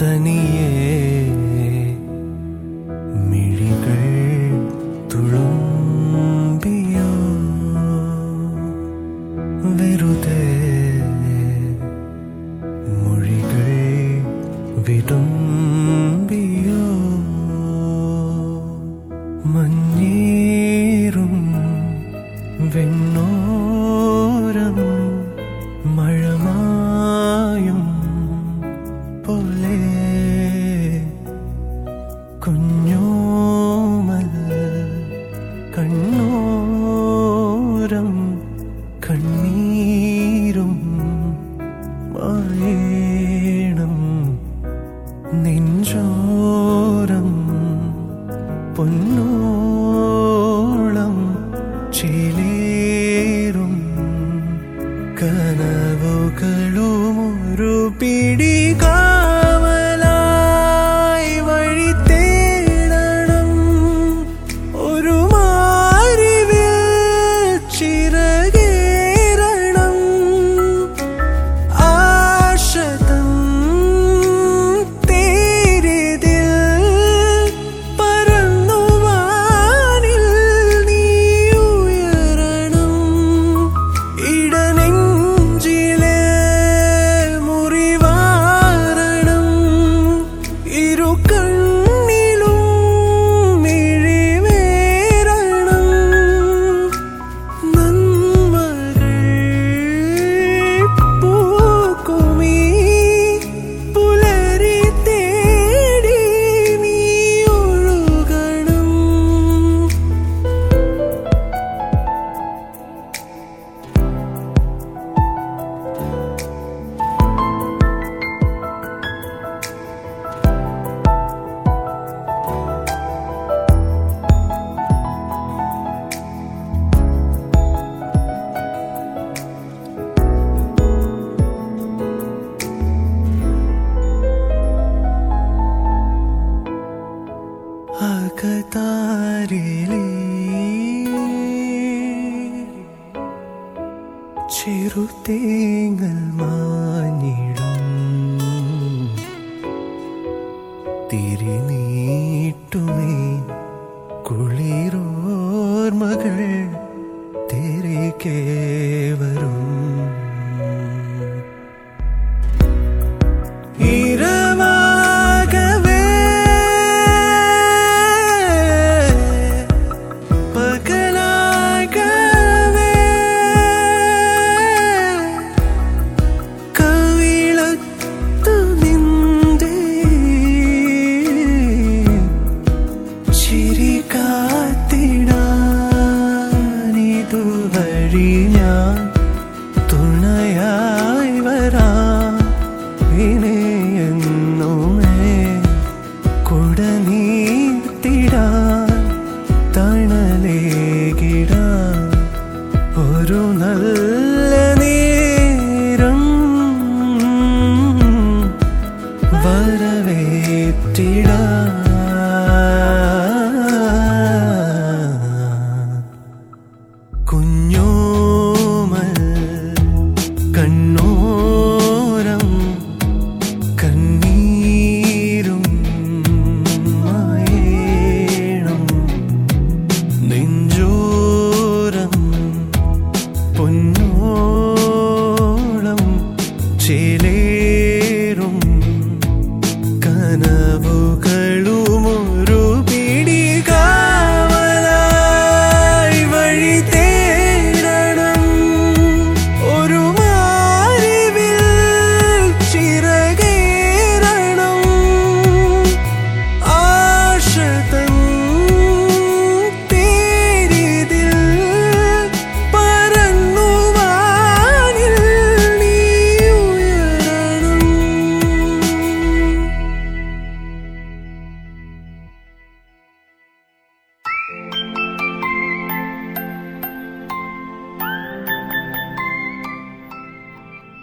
தனியே പഴമായും പോലെ കുഞ്ഞോമൽ കണ്ണോരം കണ്ണീരും മായേണം നെഞ്ചോരം പൊന്നോ पीडिका കരലേ ചെറുതേങ്ങൽ മാഞ്ഞിടും. തിരിനീട്ടുമേ കുളിരോർമകൾ തിരികെ கருணல்